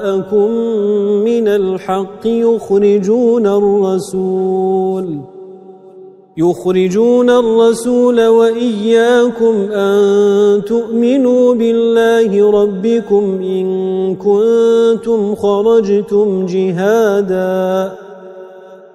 جاءكم من الحق يخرجون الرسول. يخرجون الرسول وإياكم أن تؤمنوا بالله ربكم إن كنتم خرجتم جهاداً.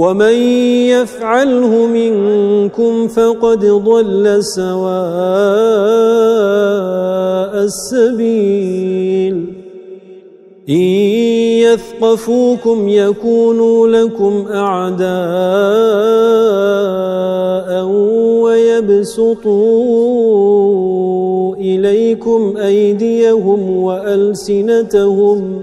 ومن يفعله منكم فقد ضل سواء السبيل إن يثقفوكم يكونوا لكم أعداء ويبسطوا إليكم أيديهم وألسنتهم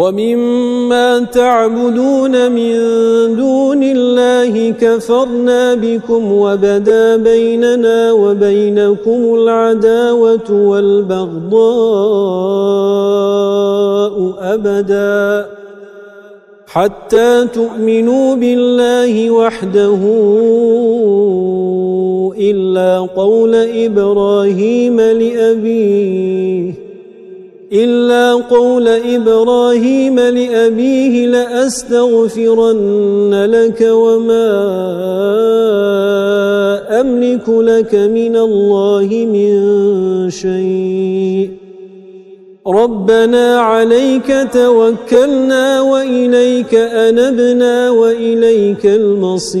ومما تعبدون من دون الله كفرنا بكم وبدا بيننا وبينكم العداوة والبغضاء أبدا. حتى تؤمنوا بالله وحده إلا قول إبراهيم لأبيه. إلا قول إبراهيم لأبيه لأستغفرن لك وما أملك لك من الله من شيء. ربنا عليك توكلنا وإليك أنبنا وإليك المصير.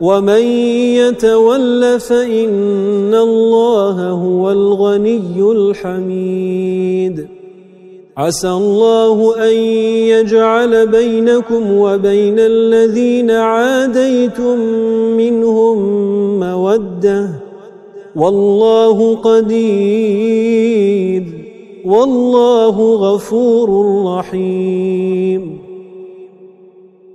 ومن يتول فإن الله هو الغني الحميد. عسى الله أن يجعل بينكم وبين الذين عاديتم منهم مودة. والله قدير والله غفور رحيم.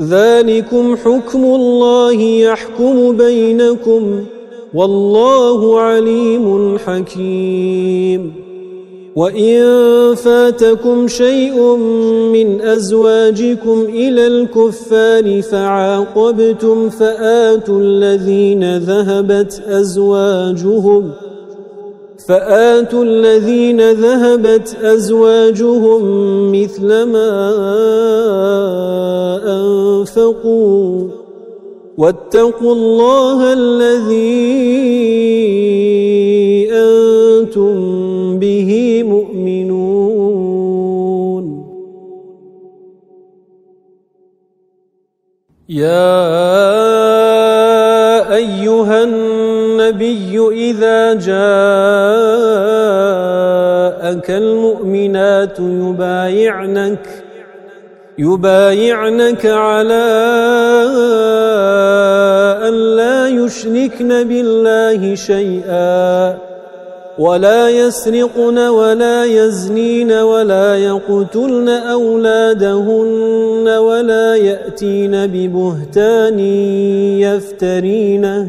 ذلكم حكم الله يحكم بينكم والله عليم حكيم. وإن فاتكم شيء من أزواجكم إلى الكفار فعاقبتم فآتوا الذين ذهبت أزواجهم فآتوا الذين ذهبت أزواجهم مثل ما أنفقوا واتقوا الله الذي أنتم به مؤمنون. يا أيها النبي إذا جاءك المؤمنات يبايعنك يبايعنك على أن لا يشركن بالله شيئا ولا يسرقن ولا يزنين ولا يقتلن أولادهن ولا يأتين ببهتان يفترينه